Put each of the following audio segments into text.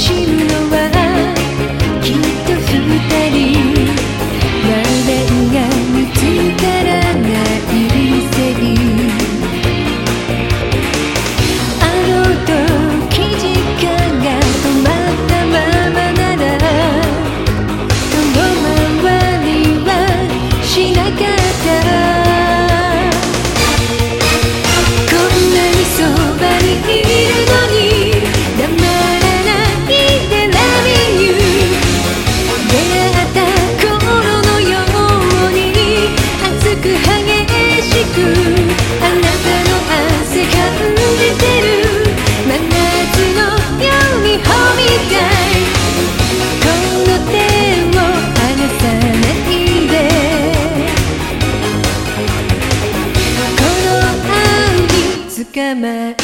she me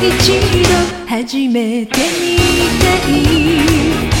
一度始めてみたい。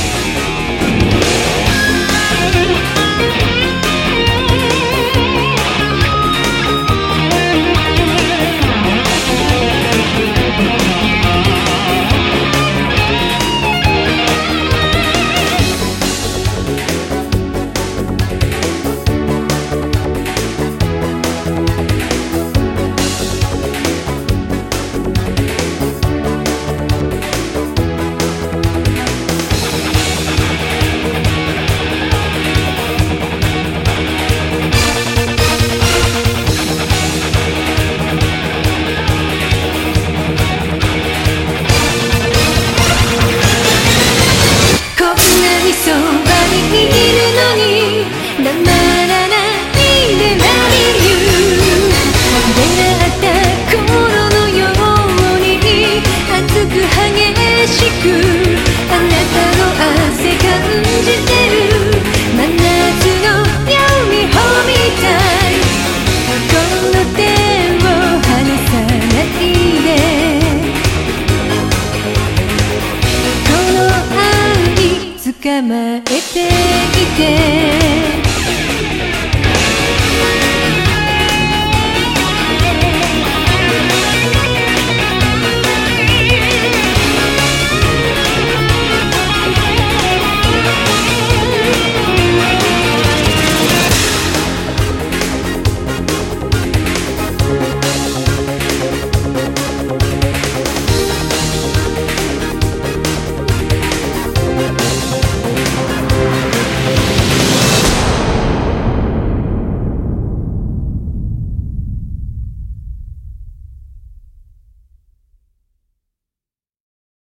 ないそばにいるのに名前生きて